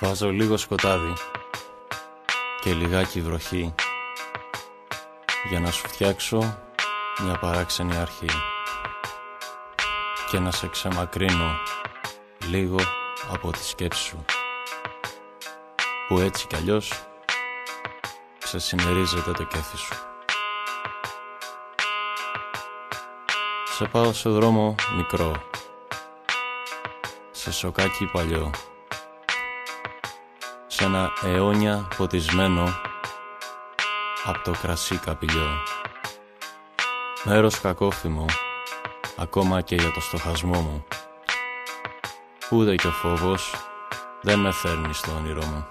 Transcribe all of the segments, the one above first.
Βάζω λίγο σκοτάδι και λιγάκι βροχή για να σου φτιάξω μια παράξενη αρχή και να σε ξεμακρύνω λίγο από τη σκέψη σου που έτσι κι αλλιώς ξεσημερίζεται το κέφι σου. Σε πάω σε δρόμο μικρό σε σοκάκι παλιό σε ένα αιώνια ποτισμένο από το κρασί καπηλιό. Μέρος κακόφημο ακόμα και για το στοχασμό μου. Ούτε και ο φόβος δεν με φέρνει στο όνειρό μου.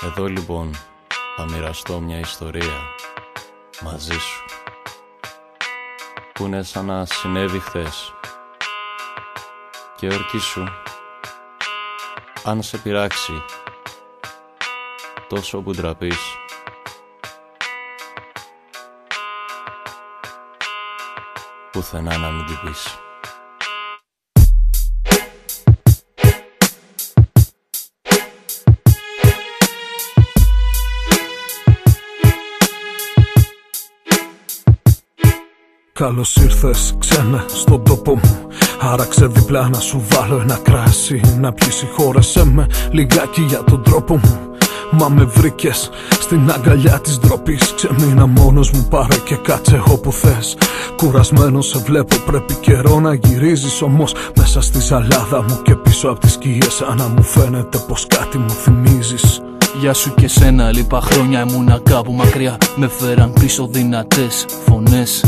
Εδώ λοιπόν θα μοιραστώ μια ιστορία μαζί σου που είναι σαν να συνέβη χθες. Και ορκίσου αν σε πειράξει τόσο που ντραπείς πουθενά να μην την πεις. Καλώς ήρθες ξένα στον τόπο μου Άραξε διπλά να σου βάλω ένα κράσι Να πιεις συγχώρεσέ με λιγάκι για τον τρόπο μου. Μα με βρήκες στην αγκαλιά της ντροπής. Ξεμείνα μόνος μου πάρε και κάτσε όπου θες. Κουρασμένος σε βλέπω πρέπει καιρό να γυρίζεις. Όμως μέσα στη ζαλάδα μου και πίσω από τις σκιές Σαν να μου φαίνεται πως κάτι μου θυμίζεις. Γεια σου και σένα, λίπα χρόνια ήμουνα κάπου μακριά. Με φέραν πίσω δυνατές φωνές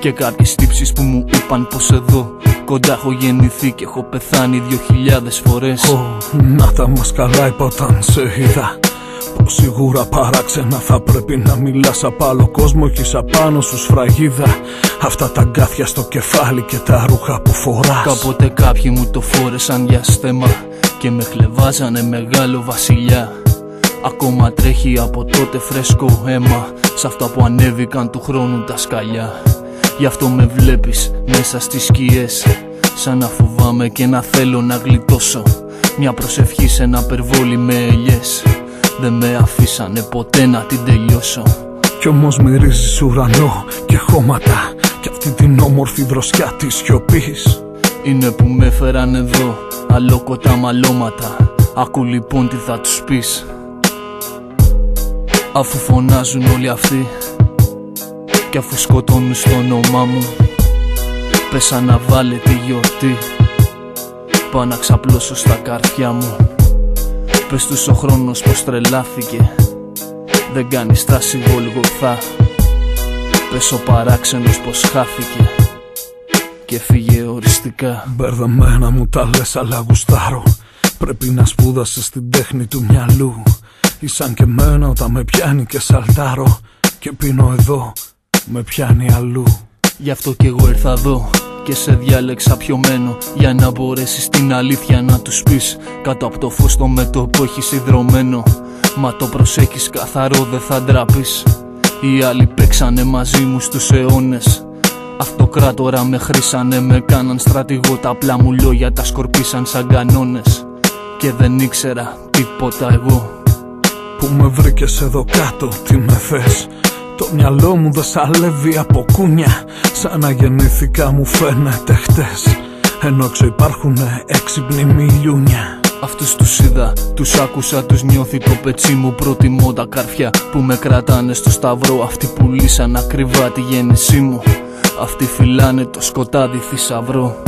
Και κάποιες τύψεις που μου είπαν πως εδώ Κοντά έχω γεννηθεί και έχω πεθάνει δυο χιλιάδες φορές. Να τα μας καλά είπα όταν σε είδα Πως σίγουρα παράξενα θα πρέπει να μιλάς απ' άλλο κόσμο Έχεις απάνω σου σφραγίδα. Αυτά τα γκάθια στο κεφάλι και τα ρούχα που φοράς. Κάποτε κάποιοι μου το φόρεσαν για στέμα Και με χλεβάζανε μεγάλο βασιλιά. Ακόμα τρέχει από τότε φρέσκο αίμα Σ' αυτά που ανέβηκαν του χρόνου τα σκαλιά Γι' αυτό με βλέπεις μέσα στις σκιές. Σαν να φοβάμαι και να θέλω να γλιτώσω. Μια προσευχή σε ένα περβόλι με ελιές. Δεν με αφήσανε ποτέ να την τελειώσω. Κι όμως μυρίζεις ουρανό και χώματα. Κι αυτή την όμορφη δροσιά της σιωπής. Είναι που με έφεραν εδώ Αλόκοτα μαλώματα. Άκου λοιπόν τι θα τους πεις. Αφού φωνάζουν όλοι αυτοί κι αφού σκοτώνουν στο όνομά μου Πέσα να βάλε τη γιορτή. Πάω να ξαπλώσω στα καρδιά μου. Πες τους ο χρόνος πως τρελάθηκε. Δεν κάνει στάση γολγοθά Πες ο παράξενος πως χάθηκε. Και φύγε οριστικά. Μπερδεμένα μου τα λες αλλά γουστάρω. Πρέπει να σπούδασες την τέχνη του μυαλού. Ήσαν και μένα όταν με πιάνει και σαλτάρω. Και πίνω εδώ με πιάνει αλλού. Γι' αυτό κι εγώ ήρθα εδώ και σε διάλεξα πιωμένο Για να μπορέσεις την αλήθεια να τους πεις. Κάτω από το φως το μέτωπο έχεις ιδρωμένο Μα το προσέχεις καθαρό δεν θα ντραπείς. Οι άλλοι παίξανε μαζί μου στους αιώνες Αυτοκράτορα με χρήσανε με κάναν στρατηγό Τα απλά μου λόγια τα σκορπίσαν σαν κανόνες. Και δεν ήξερα τίποτα εγώ. Που με βρήκες εδώ κάτω τι με θες; Το μυαλό μου δεν σαλεύει από κούνια Σαν να γεννήθηκα μου φαίνεται χτες. Ενώ έξω υπάρχουν έξυπνοι μιλιούνια Αυτούς τους είδα, τους άκουσα, τους νιώθει το πετσί μου Προτιμώ τα καρφιά που με κρατάνε στο σταυρό. Αυτοί που λύσαν ακριβά τη γέννησή μου Αυτοί φυλάνε το σκοτάδι θησαυρό.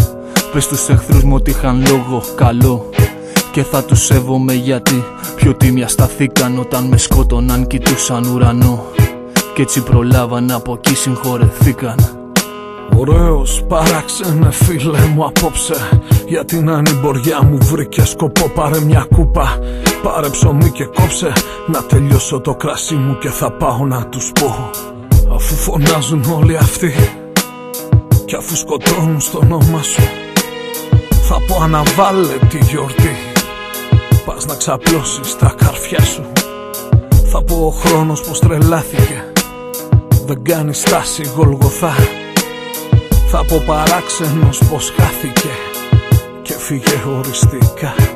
Πες τους εχθρούς μου ότι είχαν λόγο καλό και θα τους σέβομαι γιατί πιο τίμια σταθήκαν όταν με σκότωναν κοιτούσαν ουρανό κι έτσι προλάβαν από εκεί συγχωρεθήκαν. Ωραίος παράξενε φίλε μου απόψε. Για την ανημποριά μου βρήκε σκοπό Πάρε μια κούπα, πάρε ψωμί και κόψε. Να τελειώσω το κρασί μου και θα πάω να τους πω. Αφού φωνάζουν όλοι αυτοί Κι αφού σκοτώνουν στο όνομα σου Θα πω αναβάλε τη γιορτή. Πας να ξαπλώσεις τα καρφιά σου. Θα πω ο χρόνος πως τρελάθηκε δεν κάνει στάση γολγοθά. Θα πω παράξενος πως χάθηκε και φύγε οριστικά